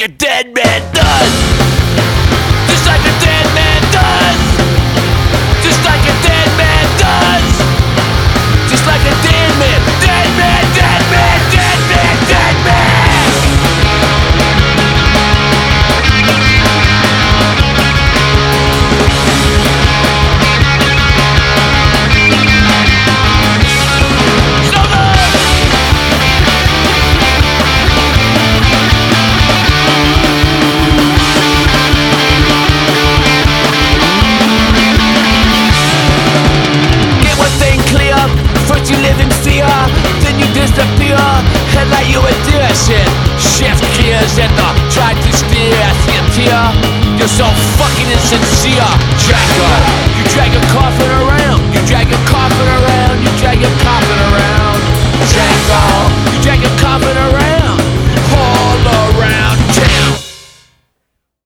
like a dead man. You're so fucking insincere, Draco. You drag your coffin